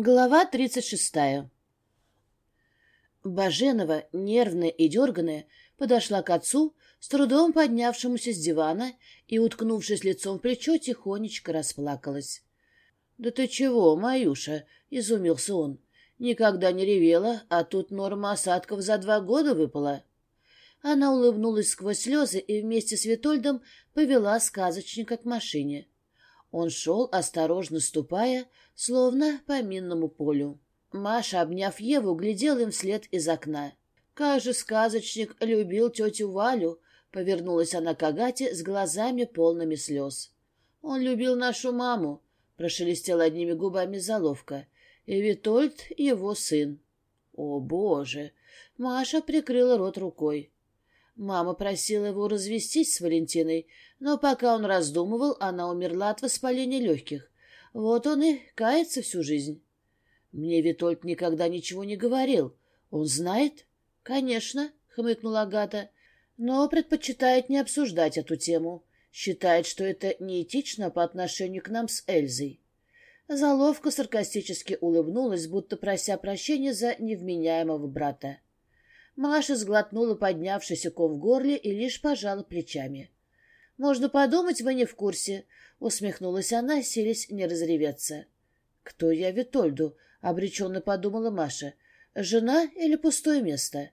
Глава 36. Баженова, нервная и дерганная, подошла к отцу, с трудом поднявшемуся с дивана, и, уткнувшись лицом в плечо, тихонечко расплакалась. — Да ты чего, Маюша? — изумился он. — Никогда не ревела, а тут норма осадков за два года выпала. Она улыбнулась сквозь слезы и вместе с Витольдом повела сказочника к машине. Он шел, осторожно ступая, словно по минному полю. Маша, обняв Еву, глядела им вслед из окна. Как же сказочник любил тетю Валю, повернулась она к Агате с глазами полными слез. Он любил нашу маму, прошелестела одними губами заловка. И Витольд его сын. О, боже! Маша прикрыла рот рукой. Мама просила его развестись с Валентиной, но пока он раздумывал, она умерла от воспаления легких. Вот он и кается всю жизнь. Мне Витольд никогда ничего не говорил. Он знает? Конечно, хмыкнула Агата, но предпочитает не обсуждать эту тему. Считает, что это неэтично по отношению к нам с Эльзой. Заловка саркастически улыбнулась, будто прося прощения за невменяемого брата. Маша сглотнула поднявшийся ком в горле и лишь пожала плечами. Можно подумать, вы не в курсе. Усмехнулась она, селись не разреветься. Кто я Витольду? Обреченно подумала Маша. Жена или пустое место?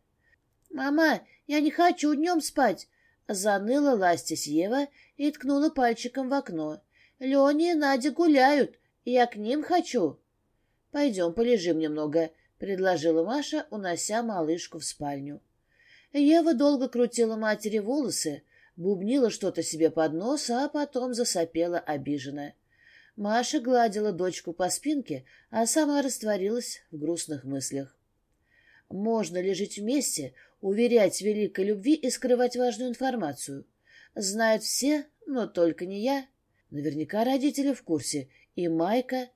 Мама, я не хочу днем спать. Заныла ластись Ева и ткнула пальчиком в окно. Леня и Надя гуляют. Я к ним хочу. Пойдем полежим немного, предложила Маша, унося малышку в спальню. Ева долго крутила матери волосы, бубнила что-то себе под нос, а потом засопела обиженная. Маша гладила дочку по спинке, а сама растворилась в грустных мыслях. Можно ли жить вместе, уверять в великой любви и скрывать важную информацию? Знают все, но только не я. Наверняка родители в курсе, и Майка.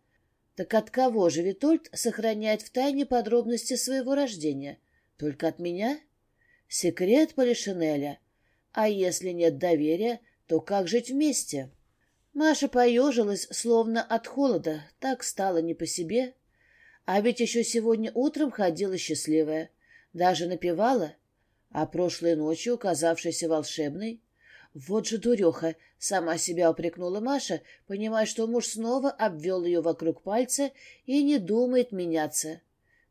Так от кого же Витольд сохраняет в тайне подробности своего рождения? Только от меня? Секрет Полишинеля — а если нет доверия, то как жить вместе? Маша поежилась, словно от холода, так стало не по себе. А ведь еще сегодня утром ходила счастливая, даже напевала, а прошлой ночью, казавшейся волшебной. Вот же дуреха, сама себя упрекнула Маша, понимая, что муж снова обвел ее вокруг пальца и не думает меняться.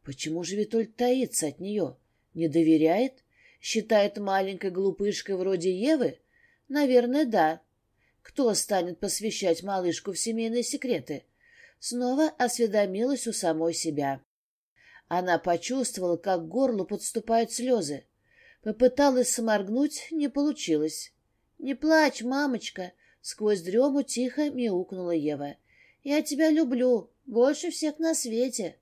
Почему же Витоль таится от нее? Не доверяет? — считает маленькой глупышкой вроде Евы? Наверное, да. Кто станет посвящать малышку в семейные секреты? Снова осведомилась у самой себя. Она почувствовала, как к горлу подступают слезы. Попыталась сморгнуть, не получилось. «Не плачь, мамочка!» — сквозь дрему тихо мяукнула Ева. «Я тебя люблю, больше всех на свете!»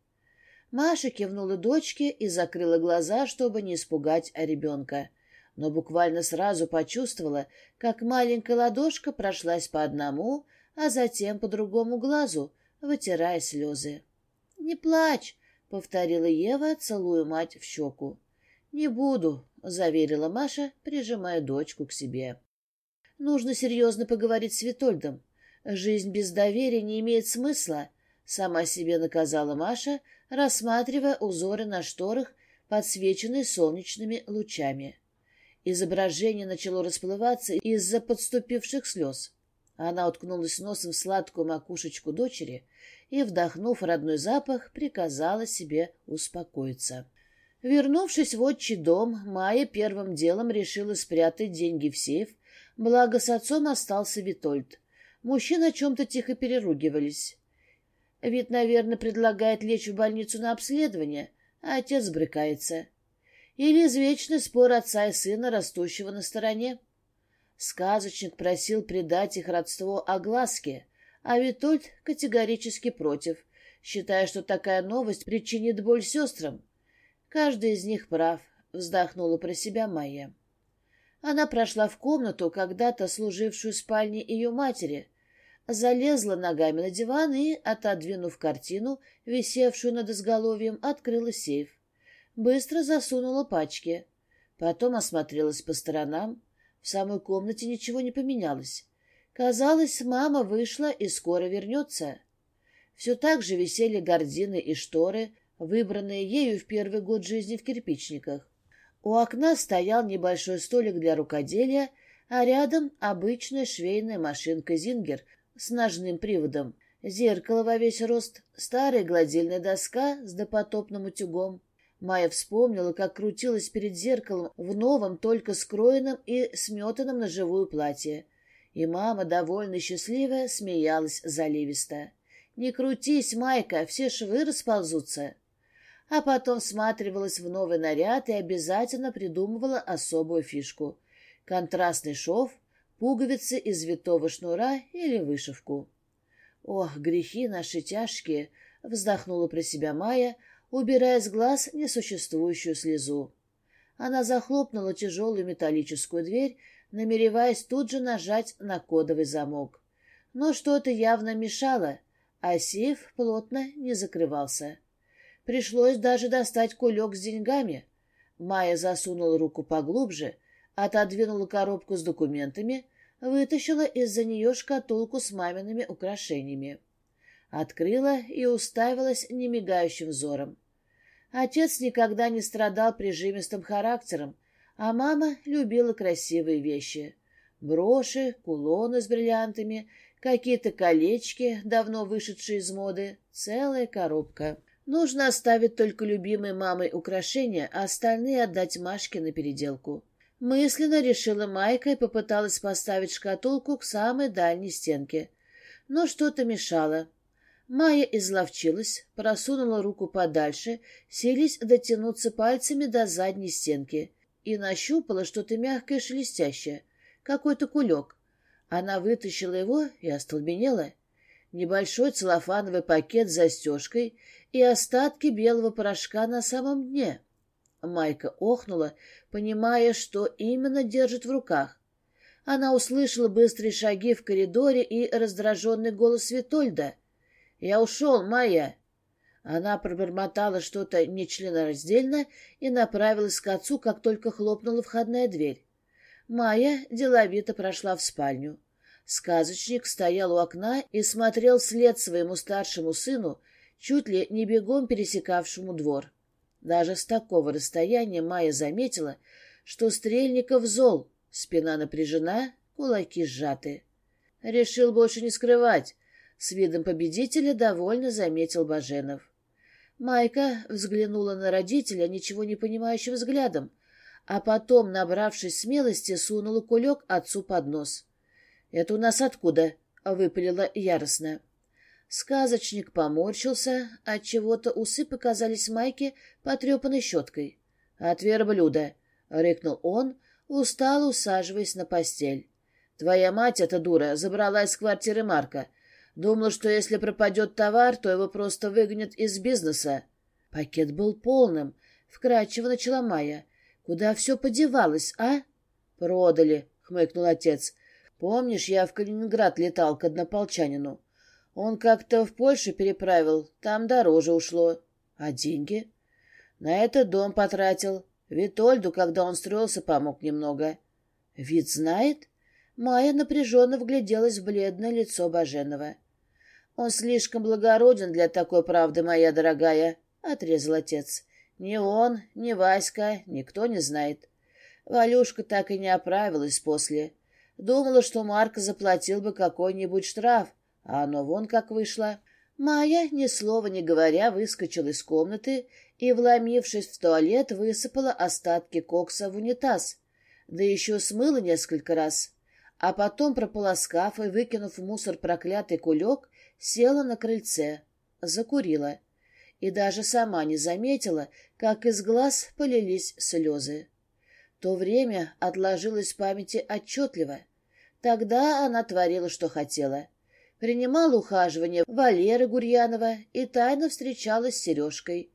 Маша кивнула дочке и закрыла глаза, чтобы не испугать ребенка. Но буквально сразу почувствовала, как маленькая ладошка прошлась по одному, а затем по другому глазу, вытирая слезы. «Не плачь!» — повторила Ева, целуя мать в щеку. «Не буду», — заверила Маша, прижимая дочку к себе. «Нужно серьезно поговорить с Витольдом. Жизнь без доверия не имеет смысла», — сама себе наказала Маша, — рассматривая узоры на шторах, подсвеченные солнечными лучами. Изображение начало расплываться из-за подступивших слез. Она уткнулась носом в сладкую макушечку дочери и, вдохнув родной запах, приказала себе успокоиться. Вернувшись в отчий дом, Майя первым делом решила спрятать деньги в сейф, благо с отцом остался Витольд. Мужчины о чем-то тихо переругивались. Вид, наверное, предлагает лечь в больницу на обследование, а отец брыкается. Или извечный спор отца и сына, растущего на стороне. Сказочник просил предать их родство огласке, а Витольд категорически против, считая, что такая новость причинит боль сестрам. Каждый из них прав, вздохнула про себя Майя. Она прошла в комнату, когда-то служившую спальней ее матери, залезла ногами на диван и, отодвинув картину, висевшую над изголовьем, открыла сейф. Быстро засунула пачки. Потом осмотрелась по сторонам. В самой комнате ничего не поменялось. Казалось, мама вышла и скоро вернется. Все так же висели гордины и шторы, выбранные ею в первый год жизни в кирпичниках. У окна стоял небольшой столик для рукоделия, а рядом обычная швейная машинка «Зингер» с ножным приводом, зеркало во весь рост, старая гладильная доска с допотопным утюгом. Майя вспомнила, как крутилась перед зеркалом в новом, только скроенном и сметанном на живую платье. И мама, довольно счастливая, смеялась заливисто. «Не крутись, Майка, все швы расползутся!» А потом всматривалась в новый наряд и обязательно придумывала особую фишку. Контрастный шов — пуговицы из витого шнура или вышивку. «Ох, грехи наши тяжкие!» — вздохнула про себя Майя, убирая с глаз несуществующую слезу. Она захлопнула тяжелую металлическую дверь, намереваясь тут же нажать на кодовый замок. Но что-то явно мешало, а сейф плотно не закрывался. Пришлось даже достать кулек с деньгами. Майя засунула руку поглубже — отодвинула коробку с документами, вытащила из-за нее шкатулку с мамиными украшениями. Открыла и уставилась немигающим взором. Отец никогда не страдал прижимистым характером, а мама любила красивые вещи. Броши, кулоны с бриллиантами, какие-то колечки, давно вышедшие из моды, целая коробка. Нужно оставить только любимой мамой украшения, а остальные отдать Машке на переделку. Мысленно решила Майка и попыталась поставить шкатулку к самой дальней стенке. Но что-то мешало. Майя изловчилась, просунула руку подальше, селись дотянуться пальцами до задней стенки и нащупала что-то мягкое шелестящее, какой-то кулек. Она вытащила его и остолбенела. Небольшой целлофановый пакет с застежкой и остатки белого порошка на самом дне — Майка охнула, понимая, что именно держит в руках. Она услышала быстрые шаги в коридоре и раздраженный голос Витольда. «Я ушел, Майя!» Она пробормотала что-то нечленораздельно и направилась к отцу, как только хлопнула входная дверь. Майя деловито прошла в спальню. Сказочник стоял у окна и смотрел вслед своему старшему сыну, чуть ли не бегом пересекавшему двор. Даже с такого расстояния Майя заметила, что Стрельников зол, спина напряжена, кулаки сжаты. Решил больше не скрывать. С видом победителя довольно заметил Баженов. Майка взглянула на родителя ничего не понимающим взглядом, а потом, набравшись смелости, сунула кулек отцу под нос. — Это у нас откуда? — выпалила яростно. Сказочник поморщился, от чего то усы показались Майке потрепанной щеткой. «От верблюда!» — рыкнул он, устал, усаживаясь на постель. «Твоя мать, эта дура, забрала из квартиры Марка. Думала, что если пропадет товар, то его просто выгонят из бизнеса». Пакет был полным, вкрадчиво начала Майя. «Куда все подевалось, а?» «Продали», — хмыкнул отец. «Помнишь, я в Калининград летал к однополчанину?» Он как-то в Польшу переправил, там дороже ушло. А деньги? На этот дом потратил. Витольду, когда он строился, помог немного. Вид знает? Майя напряженно вгляделась в бледное лицо Баженова. «Он слишком благороден для такой правды, моя дорогая», — отрезал отец. «Ни он, ни Васька, никто не знает. Валюшка так и не оправилась после. Думала, что Марк заплатил бы какой-нибудь штраф, а оно вон как вышло. Майя, ни слова не говоря, выскочила из комнаты и, вломившись в туалет, высыпала остатки кокса в унитаз, да еще смыла несколько раз. А потом, прополоскав и выкинув в мусор проклятый кулек, села на крыльце, закурила. И даже сама не заметила, как из глаз полились слезы. То время отложилось в памяти отчетливо. Тогда она творила, что хотела — принимал ухаживание Валеры Гурьянова и тайно встречалась с Сережкой.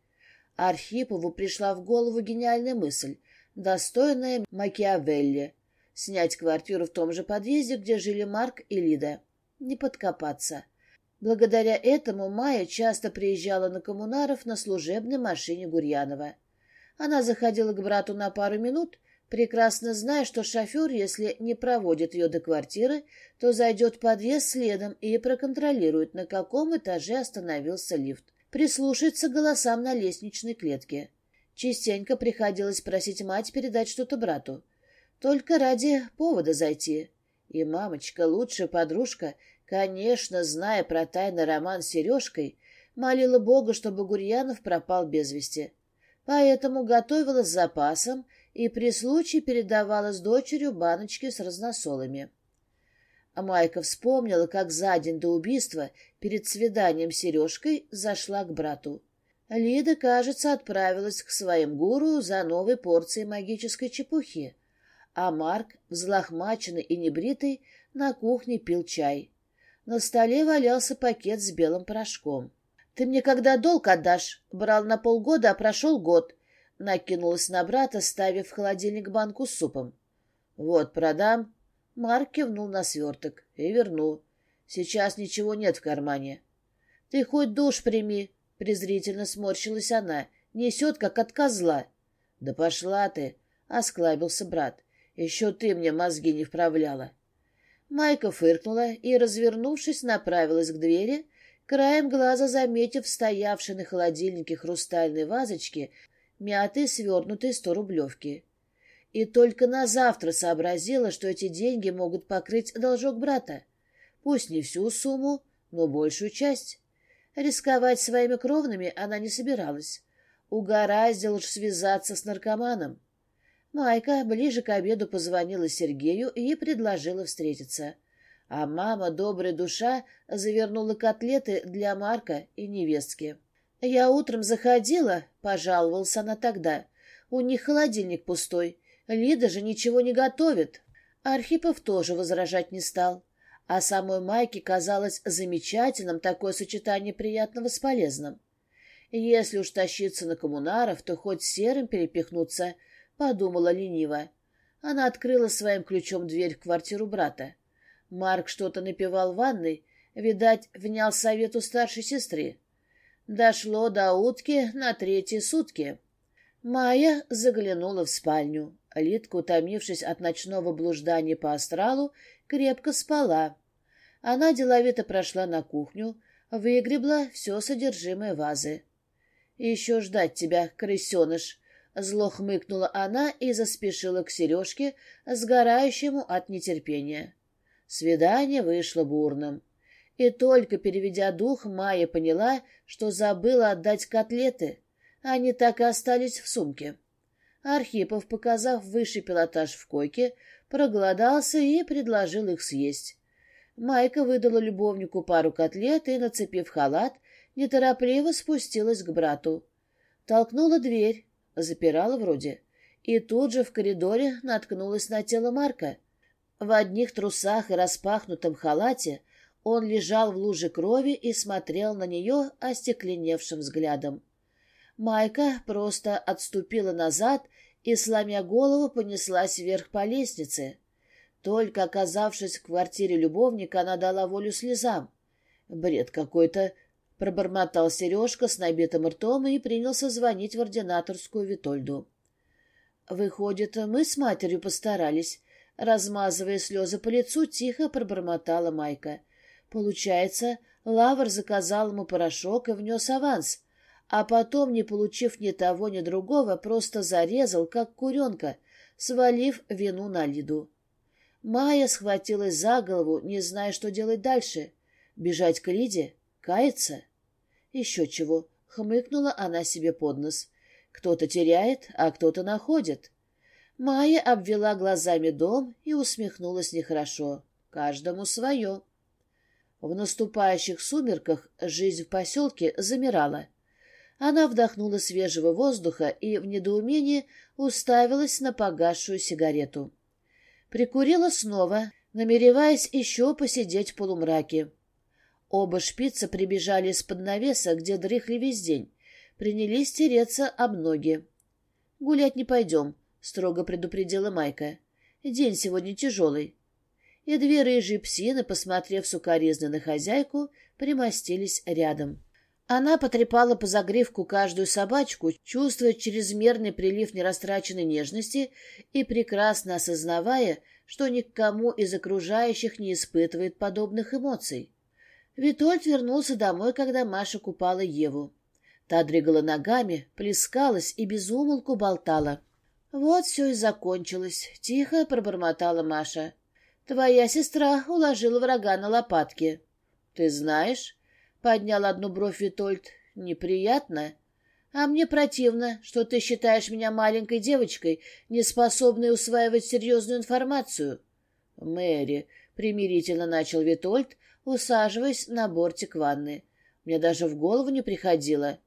Архипову пришла в голову гениальная мысль, достойная Макиавелли, снять квартиру в том же подъезде, где жили Марк и Лида. Не подкопаться. Благодаря этому Майя часто приезжала на коммунаров на служебной машине Гурьянова. Она заходила к брату на пару минут — прекрасно зная, что шофер, если не проводит ее до квартиры, то зайдет в подъезд следом и проконтролирует, на каком этаже остановился лифт. Прислушается к голосам на лестничной клетке. Частенько приходилось просить мать передать что-то брату. Только ради повода зайти. И мамочка, лучшая подружка, конечно, зная про тайный роман с Сережкой, молила Бога, чтобы Гурьянов пропал без вести. Поэтому готовила с запасом — и при случае передавалось дочерью баночки с разносолами. А Майка вспомнила, как за день до убийства перед свиданием с Сережкой зашла к брату. Лида, кажется, отправилась к своим гуру за новой порцией магической чепухи, а Марк, взлохмаченный и небритый, на кухне пил чай. На столе валялся пакет с белым порошком. «Ты мне когда долг отдашь?» Брал на полгода, а прошел год накинулась на брата, ставив в холодильник банку с супом. «Вот, продам». Марк кивнул на сверток и верну. «Сейчас ничего нет в кармане». «Ты хоть душ прими», — презрительно сморщилась она. «Несет, как от козла». «Да пошла ты», — осклабился брат. «Еще ты мне мозги не вправляла». Майка фыркнула и, развернувшись, направилась к двери, краем глаза заметив стоявшей на холодильнике хрустальной вазочки мятые свернутые сто рублевки. И только на завтра сообразила, что эти деньги могут покрыть должок брата. Пусть не всю сумму, но большую часть. Рисковать своими кровными она не собиралась. Угораздило уж связаться с наркоманом. Майка ближе к обеду позвонила Сергею и предложила встретиться. А мама, добрая душа, завернула котлеты для Марка и невестки. «Я утром заходила», — пожаловался она тогда. «У них холодильник пустой. Лида же ничего не готовит». Архипов тоже возражать не стал. А самой Майке казалось замечательным такое сочетание приятного с полезным. «Если уж тащиться на коммунаров, то хоть серым перепихнуться», — подумала лениво. Она открыла своим ключом дверь в квартиру брата. Марк что-то напевал в ванной, видать, внял совету старшей сестры. Дошло до утки на третьи сутки. Майя заглянула в спальню. Литка, утомившись от ночного блуждания по астралу, крепко спала. Она деловито прошла на кухню, выгребла все содержимое вазы. «Еще ждать тебя, крысеныш!» Зло хмыкнула она и заспешила к Сережке, сгорающему от нетерпения. Свидание вышло бурным. И только переведя дух, Майя поняла, что забыла отдать котлеты. Они так и остались в сумке. Архипов, показав высший пилотаж в койке, проголодался и предложил их съесть. Майка выдала любовнику пару котлет и, нацепив халат, неторопливо спустилась к брату. Толкнула дверь, запирала вроде, и тут же в коридоре наткнулась на тело Марка. В одних трусах и распахнутом халате он лежал в луже крови и смотрел на нее остекленевшим взглядом. Майка просто отступила назад и, сломя голову, понеслась вверх по лестнице. Только оказавшись в квартире любовника, она дала волю слезам. «Бред какой-то!» — пробормотал Сережка с набитым ртом и принялся звонить в ординаторскую Витольду. «Выходит, мы с матерью постарались», — размазывая слезы по лицу, тихо пробормотала Майка — Получается, Лавр заказал ему порошок и внес аванс, а потом, не получив ни того, ни другого, просто зарезал, как куренка, свалив вину на Лиду. Майя схватилась за голову, не зная, что делать дальше. Бежать к Лиде? Каяться? Еще чего. Хмыкнула она себе под нос. Кто-то теряет, а кто-то находит. Майя обвела глазами дом и усмехнулась нехорошо. Каждому свое. В наступающих сумерках жизнь в поселке замирала. Она вдохнула свежего воздуха и в недоумении уставилась на погасшую сигарету. Прикурила снова, намереваясь еще посидеть в полумраке. Оба шпица прибежали из-под навеса, где дрыхли весь день. Принялись тереться об ноги. «Гулять не пойдем», — строго предупредила Майка. «День сегодня тяжелый и две рыжие псины, посмотрев сукоризно на хозяйку, примостились рядом. Она потрепала по загривку каждую собачку, чувствуя чрезмерный прилив нерастраченной нежности и прекрасно осознавая, что никому из окружающих не испытывает подобных эмоций. Витольд вернулся домой, когда Маша купала Еву. Та дрыгала ногами, плескалась и безумолку болтала. «Вот все и закончилось», — тихо пробормотала Маша. Твоя сестра уложила врага на лопатки. Ты знаешь? Поднял одну бровь Витольд. Неприятно. А мне противно, что ты считаешь меня маленькой девочкой, неспособной усваивать серьезную информацию. Мэри, примирительно начал Витольд, усаживаясь на бортик ванны. Мне даже в голову не приходило.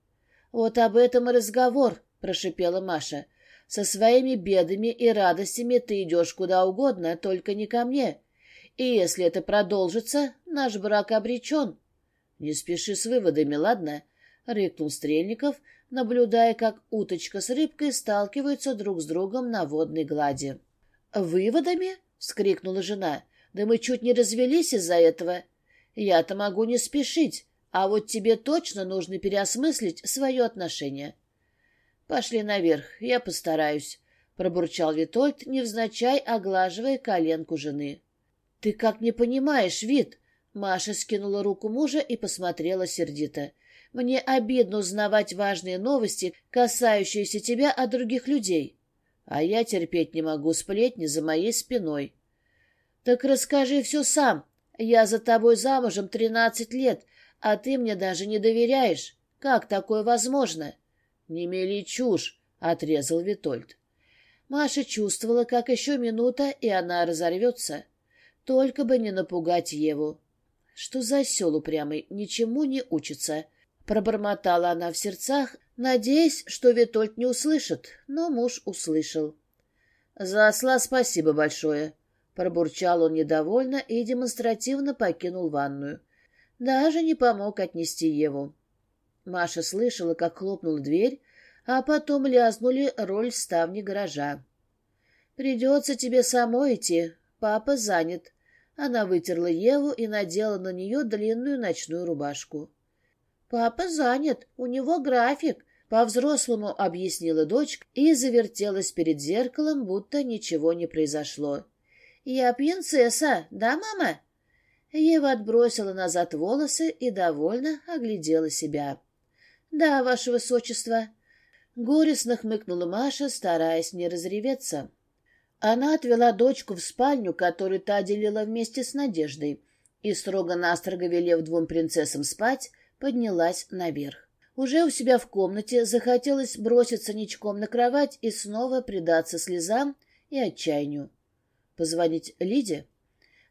Вот об этом и разговор, прошипела Маша. Со своими бедами и радостями ты идешь куда угодно, только не ко мне. И если это продолжится, наш брак обречен. — Не спеши с выводами, ладно? — рыкнул Стрельников, наблюдая, как уточка с рыбкой сталкиваются друг с другом на водной глади. — Выводами? — вскрикнула жена. — Да мы чуть не развелись из-за этого. Я-то могу не спешить, а вот тебе точно нужно переосмыслить свое отношение. — Пошли наверх, я постараюсь, — пробурчал Витольд, невзначай оглаживая коленку жены. — Ты как не понимаешь, Вит? Маша скинула руку мужа и посмотрела сердито. — Мне обидно узнавать важные новости, касающиеся тебя от других людей. А я терпеть не могу сплетни за моей спиной. — Так расскажи все сам. Я за тобой замужем тринадцать лет, а ты мне даже не доверяешь. Как такое возможно? — «Не мели чушь!» — отрезал Витольд. Маша чувствовала, как еще минута, и она разорвется. Только бы не напугать Еву. Что за осел упрямый, ничему не учится. Пробормотала она в сердцах, надеясь, что Витольд не услышит, но муж услышал. «За осла спасибо большое!» Пробурчал он недовольно и демонстративно покинул ванную. Даже не помог отнести Еву. Маша слышала, как хлопнула дверь, а потом лязнули роль ставни гаража. «Придется тебе самой идти. Папа занят». Она вытерла Еву и надела на нее длинную ночную рубашку. «Папа занят, у него график», — по-взрослому объяснила дочка и завертелась перед зеркалом, будто ничего не произошло. «Я принцесса, да, мама?» Ева отбросила назад волосы и довольно оглядела себя. «Да, ваше высочество». Горестно хмыкнула Маша, стараясь не разреветься. Она отвела дочку в спальню, которую та делила вместе с Надеждой, и, строго-настрого велев двум принцессам спать, поднялась наверх. Уже у себя в комнате захотелось броситься ничком на кровать и снова предаться слезам и отчаянию. Позвонить Лиде?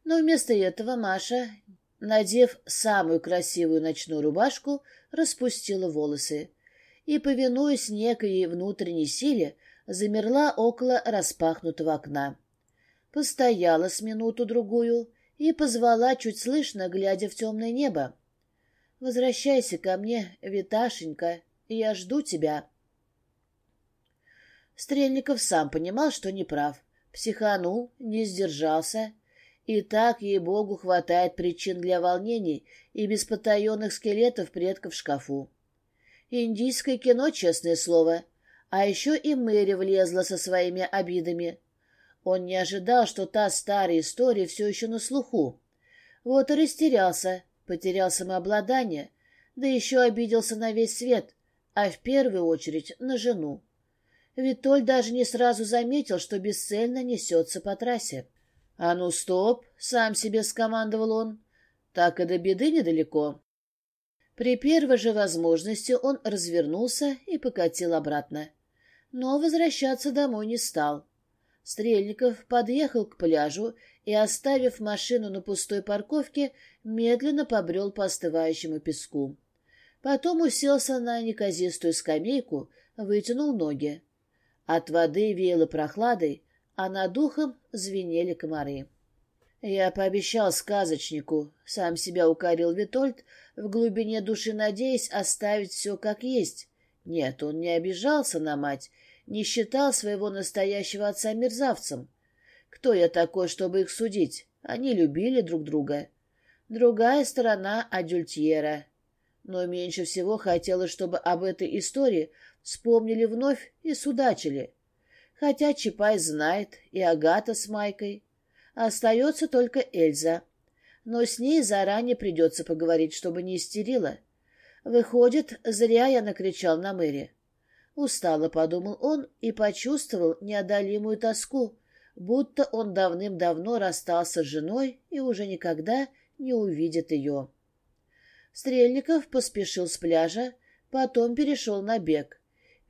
Но вместо этого Маша надев самую красивую ночную рубашку, распустила волосы и, повинуясь некой внутренней силе, замерла около распахнутого окна. Постояла с минуту-другую и позвала, чуть слышно, глядя в темное небо. «Возвращайся ко мне, Виташенька, я жду тебя». Стрельников сам понимал, что неправ. Психанул, не сдержался и так, ей-богу, хватает причин для волнений и беспотаенных скелетов предков в шкафу. Индийское кино, честное слово. А еще и Мэри влезла со своими обидами. Он не ожидал, что та старая история все еще на слуху. Вот и растерялся, потерял самообладание, да еще обиделся на весь свет, а в первую очередь на жену. Витоль даже не сразу заметил, что бесцельно несется по трассе. «А ну, стоп!» — сам себе скомандовал он. «Так и до беды недалеко». При первой же возможности он развернулся и покатил обратно. Но возвращаться домой не стал. Стрельников подъехал к пляжу и, оставив машину на пустой парковке, медленно побрел по остывающему песку. Потом уселся на неказистую скамейку, вытянул ноги. От воды веяло прохладой, а над ухом звенели комары. «Я пообещал сказочнику», — сам себя укорил Витольд, в глубине души надеясь оставить все как есть. Нет, он не обижался на мать, не считал своего настоящего отца мерзавцем. Кто я такой, чтобы их судить? Они любили друг друга. Другая сторона Адюльтьера. Но меньше всего хотелось, чтобы об этой истории вспомнили вновь и судачили. Хотя Чапай знает, и Агата с Майкой. Остается только Эльза. Но с ней заранее придется поговорить, чтобы не истерила. Выходит, зря я накричал на мэри. Устало подумал он и почувствовал неодолимую тоску, будто он давным-давно расстался с женой и уже никогда не увидит ее. Стрельников поспешил с пляжа, потом перешел на бег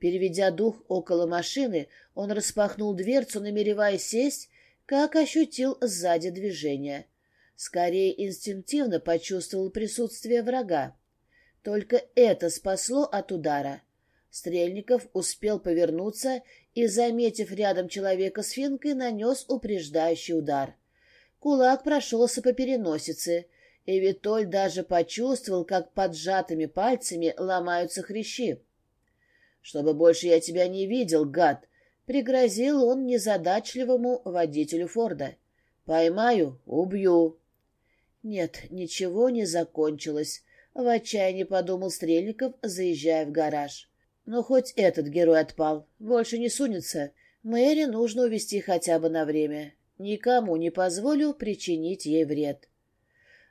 переведя дух около машины, он распахнул дверцу, намереваясь сесть, как ощутил сзади движение. Скорее инстинктивно почувствовал присутствие врага. Только это спасло от удара. Стрельников успел повернуться и, заметив рядом человека с финкой, нанес упреждающий удар. Кулак прошелся по переносице, и Витоль даже почувствовал, как поджатыми пальцами ломаются хрящи чтобы больше я тебя не видел, гад!» — пригрозил он незадачливому водителю Форда. «Поймаю — убью!» Нет, ничего не закончилось. В отчаянии подумал Стрельников, заезжая в гараж. Но хоть этот герой отпал. Больше не сунется. Мэри нужно увести хотя бы на время. Никому не позволю причинить ей вред.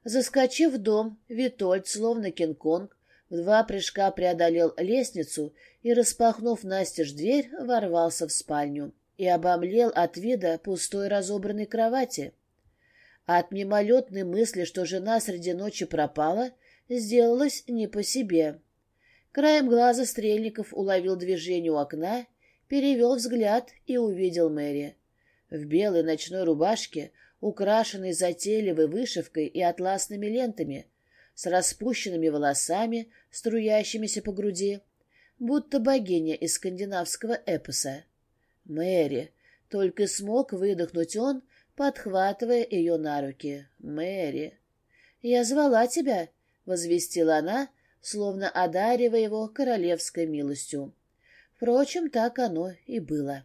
Заскочив в дом, Витольд, словно Кинг-Конг, в два прыжка преодолел лестницу и, распахнув настежь дверь, ворвался в спальню и обомлел от вида пустой разобранной кровати. От мимолетной мысли, что жена среди ночи пропала, сделалось не по себе. Краем глаза Стрельников уловил движение у окна, перевел взгляд и увидел Мэри. В белой ночной рубашке, украшенной затейливой вышивкой и атласными лентами, с распущенными волосами, струящимися по груди, будто богиня из скандинавского эпоса. «Мэри!» — только смог выдохнуть он, подхватывая ее на руки. «Мэри!» «Я звала тебя!» — возвестила она, словно одаривая его королевской милостью. Впрочем, так оно и было.